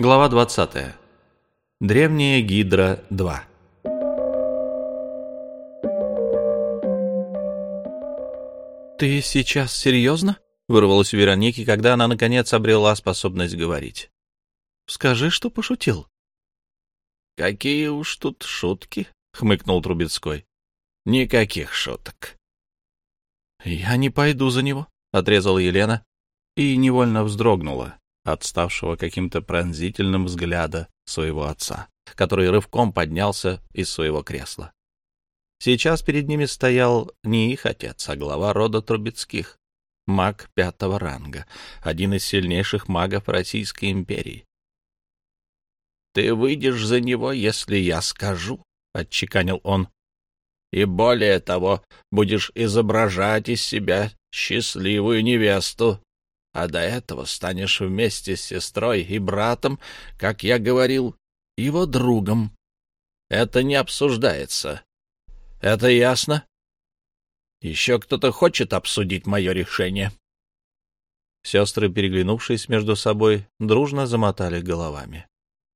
Глава 20. Древняя Гидра 2. «Ты сейчас серьезно?» — вырвалась у Вероники, когда она, наконец, обрела способность говорить. «Скажи, что пошутил». «Какие уж тут шутки», — хмыкнул Трубецкой. «Никаких шуток». «Я не пойду за него», — отрезала Елена и невольно вздрогнула от ставшего каким-то пронзительным взгляда своего отца, который рывком поднялся из своего кресла. Сейчас перед ними стоял не их отец, а глава рода Трубецких, маг пятого ранга, один из сильнейших магов Российской империи. «Ты выйдешь за него, если я скажу», — отчеканил он. «И более того, будешь изображать из себя счастливую невесту, а до этого станешь вместе с сестрой и братом, как я говорил, его другом. Это не обсуждается. Это ясно? Еще кто-то хочет обсудить мое решение?» Сестры, переглянувшись между собой, дружно замотали головами.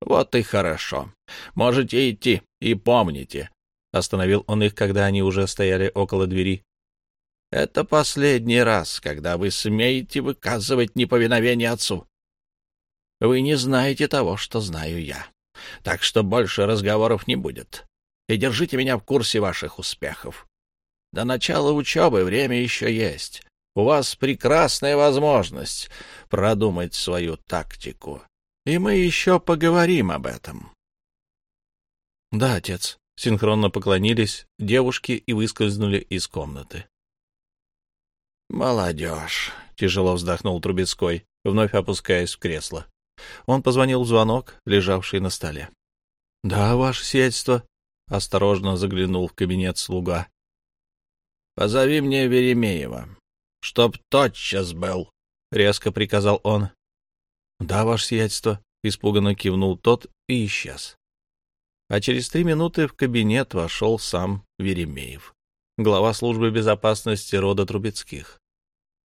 «Вот и хорошо. Можете идти, и помните». Остановил он их, когда они уже стояли около двери. Это последний раз, когда вы смеете выказывать неповиновение отцу. Вы не знаете того, что знаю я. Так что больше разговоров не будет. И держите меня в курсе ваших успехов. До начала учебы время еще есть. У вас прекрасная возможность продумать свою тактику. И мы еще поговорим об этом. — Да, отец. Синхронно поклонились девушки и выскользнули из комнаты. «Молодежь», — тяжело вздохнул Трубецкой, вновь опускаясь в кресло. Он позвонил в звонок, лежавший на столе. — Да, ваше сельство, — осторожно заглянул в кабинет слуга. — Позови мне Веремеева, чтоб тотчас был, — резко приказал он. — Да, ваше сиятельство, — испуганно кивнул тот и исчез. А через три минуты в кабинет вошел сам Веремеев глава службы безопасности рода Трубецких.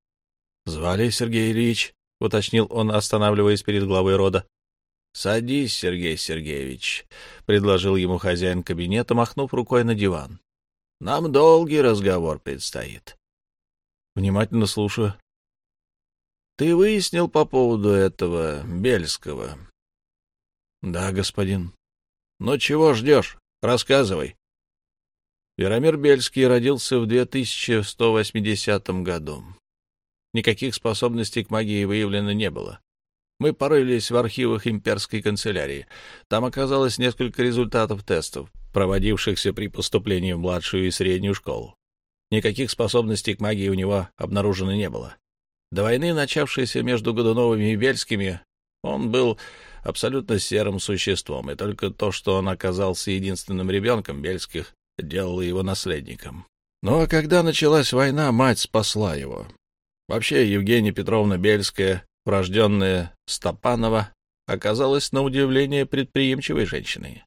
— Звали Сергей Ильич, — уточнил он, останавливаясь перед главой рода. — Садись, Сергей Сергеевич, — предложил ему хозяин кабинета, махнув рукой на диван. — Нам долгий разговор предстоит. — Внимательно слушаю. — Ты выяснил по поводу этого Бельского? — Да, господин. — Ну, чего ждешь? Рассказывай. Яромир Бельский родился в 2180 году. Никаких способностей к магии выявлено не было. Мы порылись в архивах имперской канцелярии. Там оказалось несколько результатов тестов, проводившихся при поступлении в младшую и среднюю школу. Никаких способностей к магии у него обнаружено не было. До войны, начавшейся между Годуновыми и Бельскими, он был абсолютно серым существом, и только то, что он оказался единственным ребенком Бельских, делала его наследником. Ну а когда началась война, мать спасла его. Вообще Евгения Петровна Бельская, урожденная Стопанова, оказалась на удивление предприимчивой женщиной.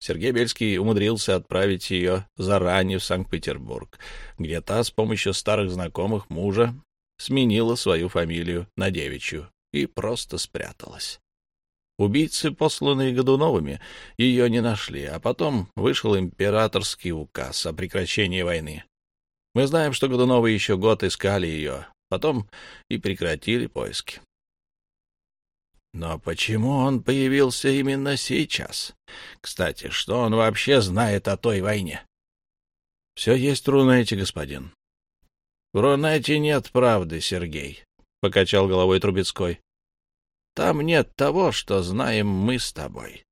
Сергей Бельский умудрился отправить ее заранее в Санкт-Петербург, где та с помощью старых знакомых мужа сменила свою фамилию на девичью и просто спряталась. Убийцы, посланные Годуновыми, ее не нашли, а потом вышел императорский указ о прекращении войны. Мы знаем, что Годуновы еще год искали ее, потом и прекратили поиски. Но почему он появился именно сейчас? Кстати, что он вообще знает о той войне? — Все есть в Рунете, господин. — В Рунете нет правды, Сергей, — покачал головой Трубецкой. Там нет того, что знаем мы с тобой.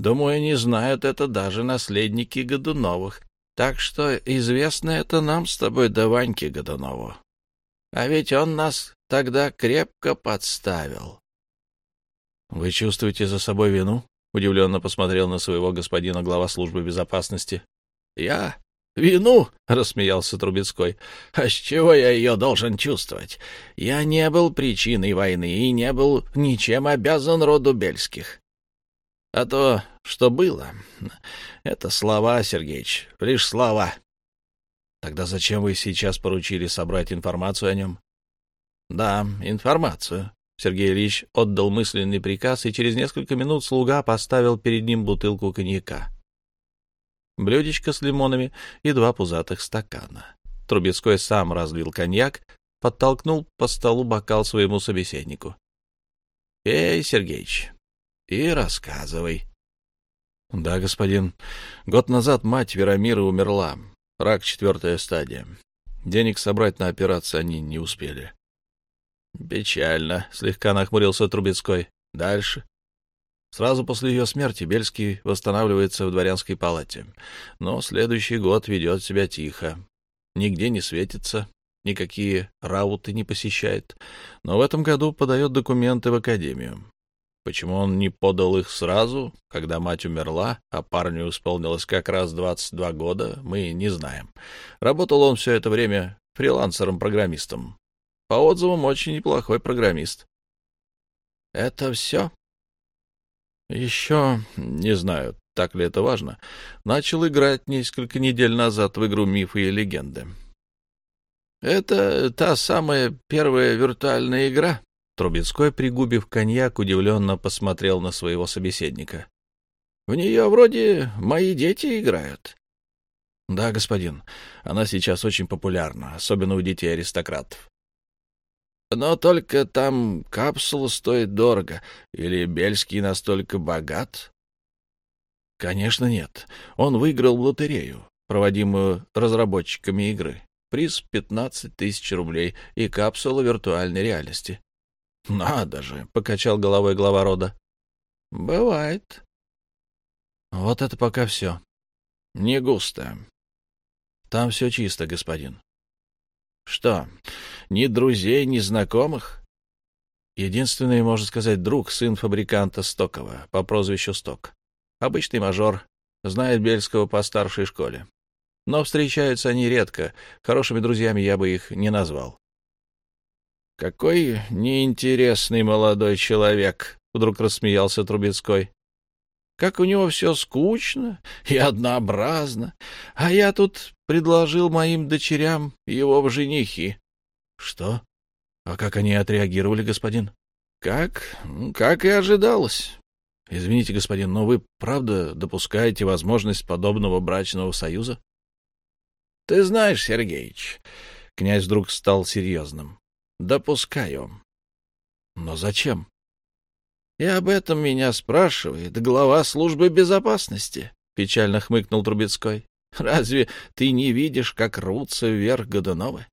Думаю, не знают это даже наследники Годуновых. Так что известно это нам с тобой до Ваньки Годунову. А ведь он нас тогда крепко подставил. — Вы чувствуете за собой вину? — удивленно посмотрел на своего господина глава службы безопасности. — Я? «Вину?» — рассмеялся Трубецкой. «А с чего я ее должен чувствовать? Я не был причиной войны и не был ничем обязан роду Бельских. А то, что было, это слова, Сергеич, лишь слова». «Тогда зачем вы сейчас поручили собрать информацию о нем?» «Да, информацию. Сергей Ильич отдал мысленный приказ, и через несколько минут слуга поставил перед ним бутылку коньяка. Блюдечко с лимонами и два пузатых стакана. Трубецкой сам разлил коньяк, подтолкнул по столу бокал своему собеседнику. — Эй, Сергеич, и рассказывай. — Да, господин. Год назад мать Верамира умерла. Рак четвертая стадия. Денег собрать на операцию они не успели. — Печально, — слегка нахмурился Трубецкой. — Дальше. Сразу после ее смерти Бельский восстанавливается в дворянской палате, но следующий год ведет себя тихо. Нигде не светится, никакие рауты не посещает, но в этом году подает документы в академию. Почему он не подал их сразу, когда мать умерла, а парню исполнилось как раз 22 года, мы не знаем. Работал он все это время фрилансером-программистом. По отзывам, очень неплохой программист. Это все? Еще, не знаю, так ли это важно, начал играть несколько недель назад в игру «Мифы и легенды». Это та самая первая виртуальная игра, Трубецкой, пригубив коньяк, удивленно посмотрел на своего собеседника. — В нее вроде мои дети играют. — Да, господин. Она сейчас очень популярна, особенно у детей аристократов. — Но только там капсула стоит дорого. Или Бельский настолько богат? — Конечно, нет. Он выиграл лотерею, проводимую разработчиками игры. Приз — 15 тысяч рублей и капсула виртуальной реальности. — Надо же, — покачал головой глава рода. — Бывает. — Вот это пока все. — Не густо. — Там все чисто, господин. — Что, ни друзей, ни знакомых? Единственный, можно сказать, друг, сын фабриканта Стокова по прозвищу Сток. Обычный мажор, знает Бельского по старшей школе. Но встречаются они редко, хорошими друзьями я бы их не назвал. Какой неинтересный молодой человек, вдруг рассмеялся Трубецкой. Как у него все скучно и однообразно, а я тут предложил моим дочерям его в женихи. Что? А как они отреагировали, господин? Как? Как и ожидалось. Извините, господин, но вы правда допускаете возможность подобного брачного союза? Ты знаешь, Сергеич, князь вдруг стал серьезным. Допускаю. Но зачем? И об этом меня спрашивает глава службы безопасности, печально хмыкнул Трубецкой. Разве ты не видишь, как рвутся вверх Годуновы?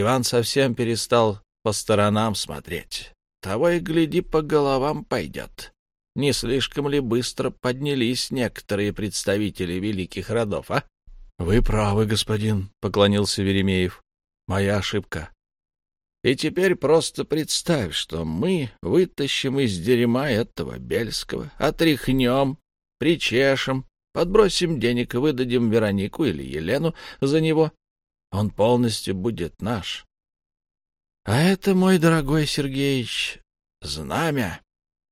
Иван совсем перестал по сторонам смотреть. Того и гляди, по головам пойдет. Не слишком ли быстро поднялись некоторые представители великих родов, а? — Вы правы, господин, — поклонился Веремеев. — Моя ошибка. И теперь просто представь, что мы вытащим из дерьма этого Бельского, отряхнем, причешем, подбросим денег и выдадим Веронику или Елену за него. Он полностью будет наш. А это, мой дорогой Сергеич, знамя.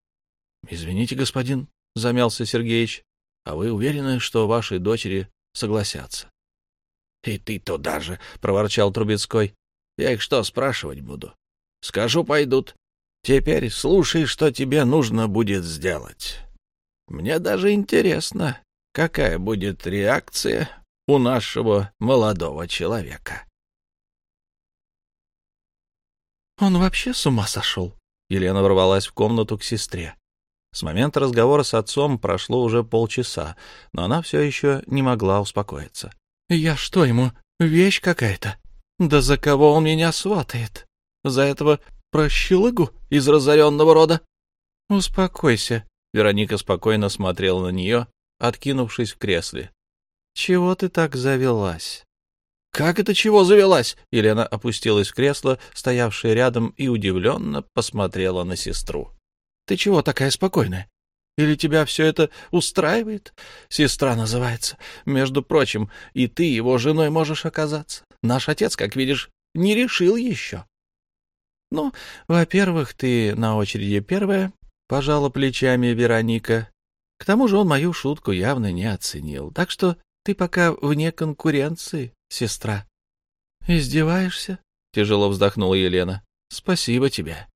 — Извините, господин, — замялся Сергеич, — а вы уверены, что ваши дочери согласятся? — И ты туда же, — проворчал Трубецкой. Я их что спрашивать буду? Скажу, пойдут. Теперь слушай, что тебе нужно будет сделать. Мне даже интересно, какая будет реакция у нашего молодого человека. Он вообще с ума сошел? Елена ворвалась в комнату к сестре. С момента разговора с отцом прошло уже полчаса, но она все еще не могла успокоиться. — Я что ему, вещь какая-то? Да за кого он меня сватает? За этого прощелыгу из разоренного рода? Успокойся. Вероника спокойно смотрела на нее, откинувшись в кресле. Чего ты так завелась? Как это чего завелась? Елена опустилась в кресло, стоявшее рядом, и удивленно посмотрела на сестру. Ты чего такая спокойная? Или тебя все это устраивает? Сестра называется. Между прочим, и ты его женой можешь оказаться. Наш отец, как видишь, не решил еще. Ну, во-первых, ты на очереди первая, — пожала плечами Вероника. К тому же он мою шутку явно не оценил. Так что ты пока вне конкуренции, сестра. — Издеваешься? — тяжело вздохнула Елена. — Спасибо тебе.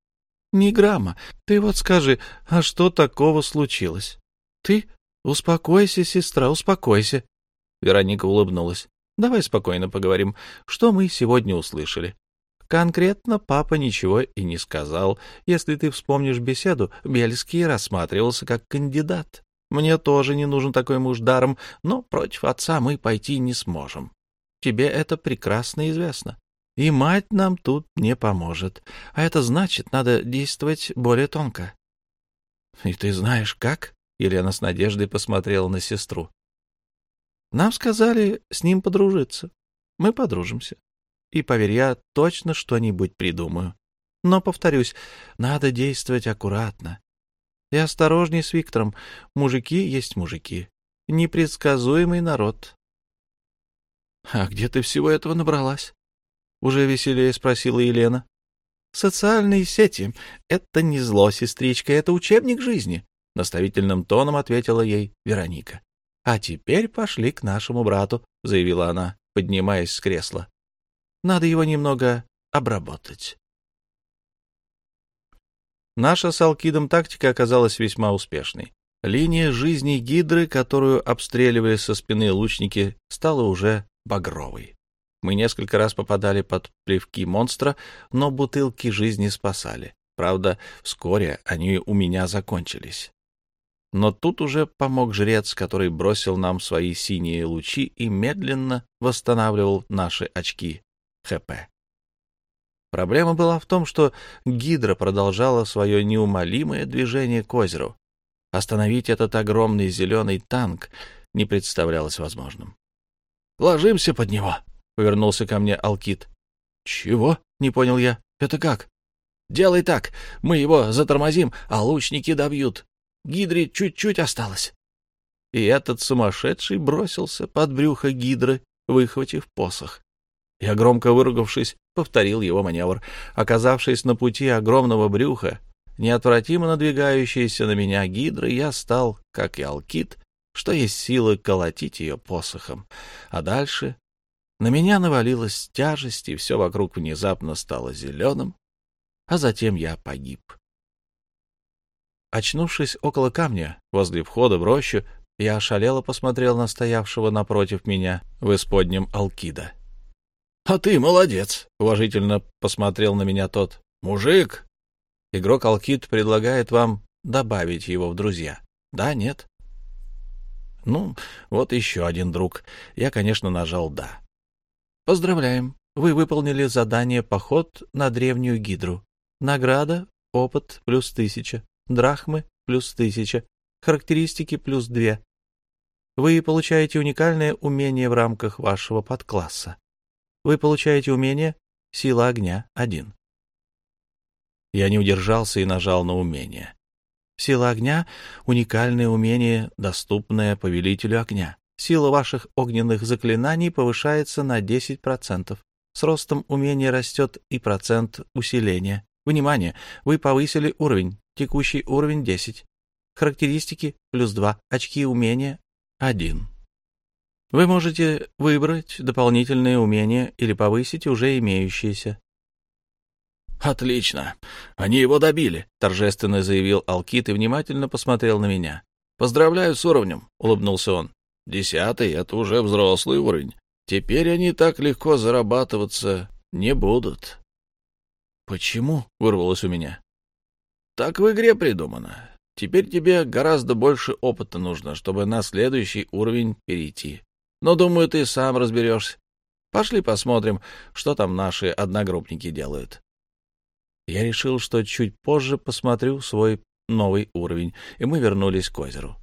Ни грамма. Ты вот скажи, а что такого случилось? Ты? Успокойся, сестра, успокойся. Вероника улыбнулась. Давай спокойно поговорим. Что мы сегодня услышали? Конкретно папа ничего и не сказал. Если ты вспомнишь беседу, Бельский рассматривался как кандидат. Мне тоже не нужен такой муж даром, но против отца мы пойти не сможем. Тебе это прекрасно известно. И мать нам тут не поможет. А это значит, надо действовать более тонко. — И ты знаешь, как? — Елена с надеждой посмотрела на сестру. — Нам сказали с ним подружиться. Мы подружимся. И, поверь, я точно что-нибудь придумаю. Но, повторюсь, надо действовать аккуратно. И осторожней с Виктором. Мужики есть мужики. Непредсказуемый народ. — А где ты всего этого набралась? — уже веселее спросила Елена. «Социальные сети — это не зло, сестричка, это учебник жизни», — наставительным тоном ответила ей Вероника. «А теперь пошли к нашему брату», — заявила она, поднимаясь с кресла. «Надо его немного обработать». Наша с Алкидом тактика оказалась весьма успешной. Линия жизни гидры, которую обстреливали со спины лучники, стала уже багровой. Мы несколько раз попадали под плевки монстра, но бутылки жизни спасали. Правда, вскоре они у меня закончились. Но тут уже помог жрец, который бросил нам свои синие лучи и медленно восстанавливал наши очки ХП. Проблема была в том, что Гидра продолжала свое неумолимое движение к озеру. Остановить этот огромный зеленый танк не представлялось возможным. «Ложимся под него!» повернулся ко мне Алкит. Чего? Не понял я. Это как? Делай так. Мы его затормозим, а лучники добьют. Гидре чуть-чуть осталось. И этот сумасшедший бросился под брюхо гидры, выхватив посох. Я, громко выругавшись, повторил его маневр. Оказавшись на пути огромного брюха, неотвратимо надвигающейся на меня гидры, я стал, как и Алкит, что есть силы колотить ее посохом. А дальше на меня навалилась тяжесть, и все вокруг внезапно стало зеленым, а затем я погиб. Очнувшись около камня, возле входа в рощу, я ошалело посмотрел на стоявшего напротив меня в исподнем Алкида. — А ты молодец! — уважительно посмотрел на меня тот. — Мужик! Игрок Алкид предлагает вам добавить его в друзья. Да, нет? Ну, вот еще один друг. Я, конечно, нажал «да». Поздравляем! Вы выполнили задание «Поход на древнюю гидру». Награда — опыт плюс тысяча, драхмы плюс тысяча, характеристики плюс две. Вы получаете уникальное умение в рамках вашего подкласса. Вы получаете умение «Сила огня» один. Я не удержался и нажал на умение. Сила огня — уникальное умение, доступное повелителю огня. Сила ваших огненных заклинаний повышается на 10%. С ростом умения растет и процент усиления. Внимание! Вы повысили уровень. Текущий уровень 10. Характеристики плюс 2. Очки умения 1. Вы можете выбрать дополнительные умения или повысить уже имеющиеся. «Отлично! Они его добили!» — торжественно заявил Алкит и внимательно посмотрел на меня. «Поздравляю с уровнем!» — улыбнулся он. Десятый — это уже взрослый уровень. Теперь они так легко зарабатываться не будут. «Почему?» — вырвалось у меня. «Так в игре придумано. Теперь тебе гораздо больше опыта нужно, чтобы на следующий уровень перейти. Но, думаю, ты сам разберешься. Пошли посмотрим, что там наши одногруппники делают». Я решил, что чуть позже посмотрю свой новый уровень, и мы вернулись к озеру.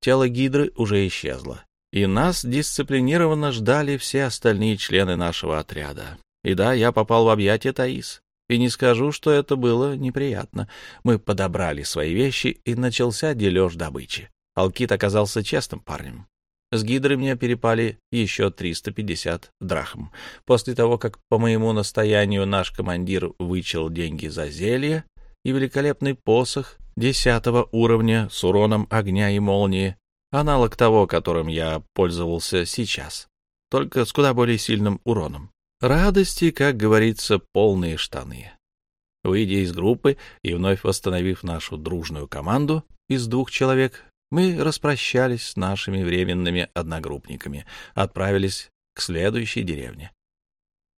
Тело гидры уже исчезло, и нас дисциплинированно ждали все остальные члены нашего отряда. И да, я попал в объятия Таис. И не скажу, что это было неприятно. Мы подобрали свои вещи, и начался дележ добычи. Алкит оказался честным парнем. С гидрой мне перепали еще 350 драхм. После того, как по моему настоянию наш командир вычел деньги за зелье и великолепный посох, десятого уровня с уроном огня и молнии, аналог того, которым я пользовался сейчас, только с куда более сильным уроном. Радости, как говорится, полные штаны. Выйдя из группы и вновь восстановив нашу дружную команду из двух человек, мы распрощались с нашими временными одногруппниками, отправились к следующей деревне.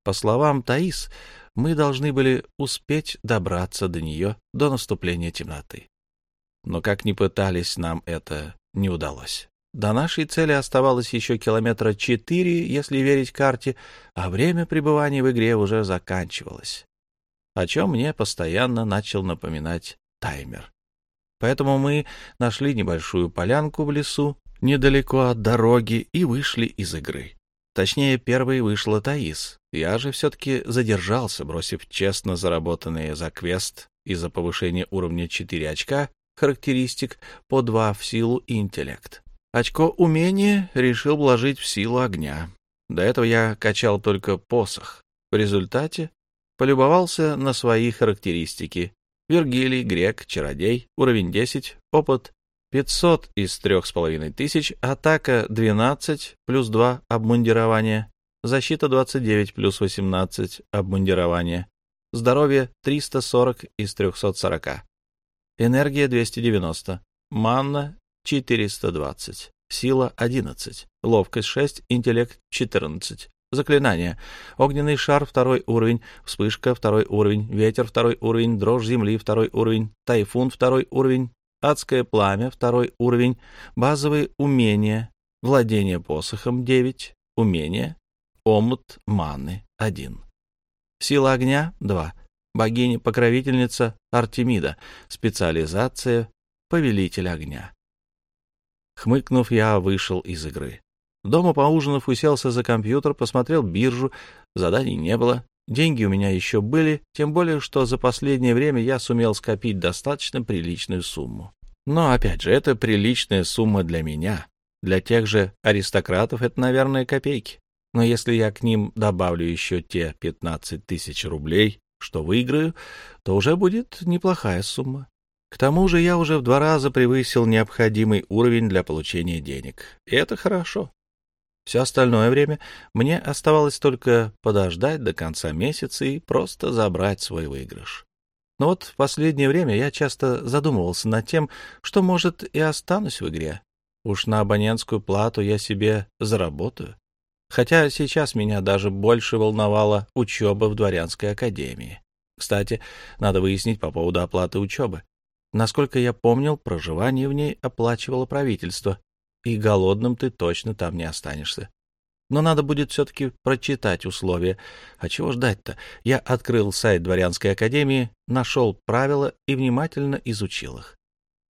По словам Таис, мы должны были успеть добраться до нее до наступления темноты. Но как ни пытались, нам это не удалось. До нашей цели оставалось еще километра четыре, если верить карте, а время пребывания в игре уже заканчивалось, о чем мне постоянно начал напоминать таймер. Поэтому мы нашли небольшую полянку в лесу, недалеко от дороги, и вышли из игры. Точнее, первой вышла Таис. Я же все-таки задержался, бросив честно заработанные за квест и за повышение уровня 4 очка характеристик по 2 в силу интеллект. Очко умения решил вложить в силу огня. До этого я качал только посох. В результате полюбовался на свои характеристики. Вергилий, грек, чародей, уровень 10, опыт 500 из 3500, атака 12 плюс 2 обмундирование, защита 29 плюс 18 обмундирование, здоровье 340 из 340, энергия 290, манна 420, сила 11, ловкость 6, интеллект 14. Заклинание. Огненный шар второй уровень, вспышка второй уровень, ветер второй уровень, дрожь земли второй уровень, тайфун второй уровень, адское пламя второй уровень, базовые умения, владение посохом 9, умения, омут маны 1. Сила огня 2. Богиня-покровительница Артемида. Специализация повелитель огня. Хмыкнув, я вышел из игры. Дома поужинав, уселся за компьютер, посмотрел биржу, заданий не было, деньги у меня еще были, тем более, что за последнее время я сумел скопить достаточно приличную сумму. Но, опять же, это приличная сумма для меня. Для тех же аристократов это, наверное, копейки. Но если я к ним добавлю еще те 15 тысяч рублей, что выиграю, то уже будет неплохая сумма. К тому же я уже в два раза превысил необходимый уровень для получения денег. И это хорошо. Все остальное время мне оставалось только подождать до конца месяца и просто забрать свой выигрыш. Но вот в последнее время я часто задумывался над тем, что, может, и останусь в игре. Уж на абонентскую плату я себе заработаю. Хотя сейчас меня даже больше волновала учеба в дворянской академии. Кстати, надо выяснить по поводу оплаты учебы. Насколько я помнил, проживание в ней оплачивало правительство, и голодным ты точно там не останешься. Но надо будет все-таки прочитать условия. А чего ждать-то? Я открыл сайт Дворянской академии, нашел правила и внимательно изучил их.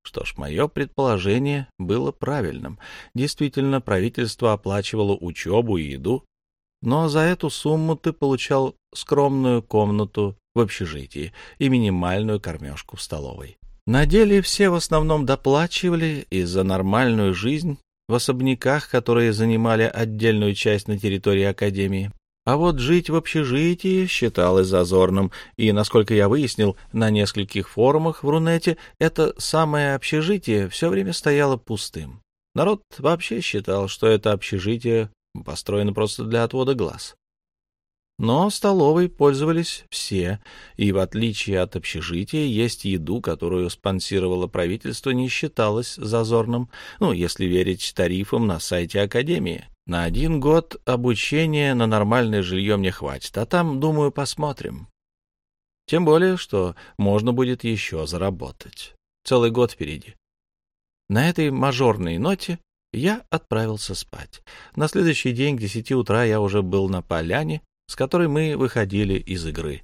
Что ж, мое предположение было правильным. Действительно, правительство оплачивало учебу и еду, но за эту сумму ты получал скромную комнату в общежитии и минимальную кормежку в столовой. На деле все в основном доплачивали, и за нормальную жизнь в особняках, которые занимали отдельную часть на территории Академии. А вот жить в общежитии считалось зазорным, и, насколько я выяснил, на нескольких форумах в Рунете это самое общежитие все время стояло пустым. Народ вообще считал, что это общежитие построено просто для отвода глаз. Но столовой пользовались все, и в отличие от общежития, есть еду, которую спонсировало правительство, не считалось зазорным, ну, если верить тарифам на сайте Академии. На один год обучения на нормальное жилье мне хватит, а там, думаю, посмотрим. Тем более, что можно будет еще заработать. Целый год впереди. На этой мажорной ноте я отправился спать. На следующий день к десяти утра я уже был на поляне, с которой мы выходили из игры.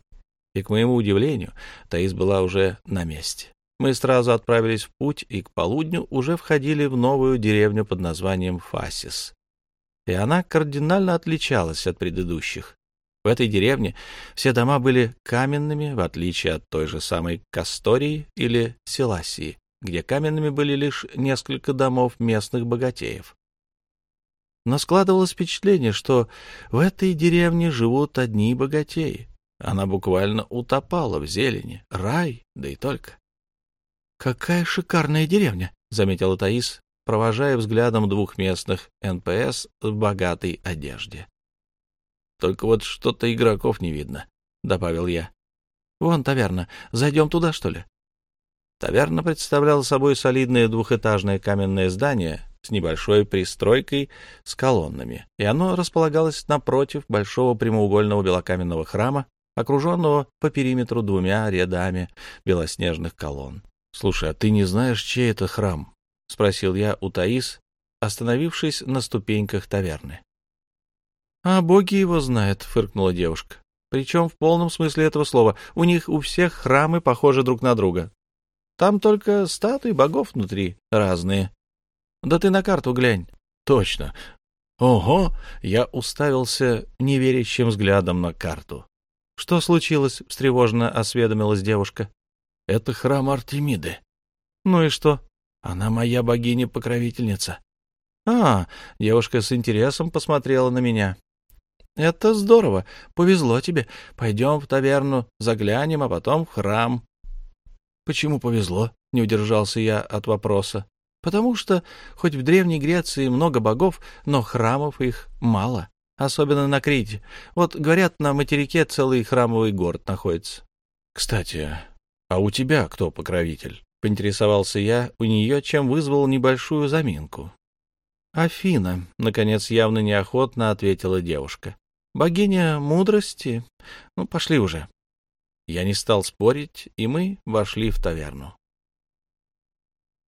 И, к моему удивлению, Таис была уже на месте. Мы сразу отправились в путь и к полудню уже входили в новую деревню под названием Фасис. И она кардинально отличалась от предыдущих. В этой деревне все дома были каменными, в отличие от той же самой Кастории или Селасии, где каменными были лишь несколько домов местных богатеев. Но складывалось впечатление, что в этой деревне живут одни богатеи. Она буквально утопала в зелени. Рай, да и только. «Какая шикарная деревня!» — заметила Таис, провожая взглядом двух местных НПС в богатой одежде. «Только вот что-то игроков не видно», — добавил я. Вон таверна. Зайдем туда, что ли? Таверна представляла собой солидное двухэтажное каменное здание с небольшой пристройкой с колоннами, и оно располагалось напротив большого прямоугольного белокаменного храма, окруженного по периметру двумя рядами белоснежных колонн. — Слушай, а ты не знаешь, чей это храм? — спросил я у Таис, остановившись на ступеньках таверны. — А боги его знают, — фыркнула девушка. Причем в полном смысле этого слова. У них у всех храмы похожи друг на друга. Там только статуи богов внутри разные. Да ты на карту глянь. Точно. Ого! Я уставился неверящим взглядом на карту. Что случилось? — встревоженно осведомилась девушка. — Это храм Артемиды. — Ну и что? Она моя богиня-покровительница. — А, девушка с интересом посмотрела на меня. — Это здорово. Повезло тебе. Пойдем в таверну, заглянем, а потом в храм. — Почему повезло? — не удержался я от вопроса. — Потому что, хоть в Древней Греции много богов, но храмов их мало особенно на Крите. Вот, говорят, на материке целый храмовый город находится. — Кстати, а у тебя кто покровитель? — поинтересовался я у нее, чем вызвал небольшую заминку. — Афина, — наконец явно неохотно ответила девушка. — Богиня мудрости. Ну, пошли уже. Я не стал спорить, и мы вошли в таверну.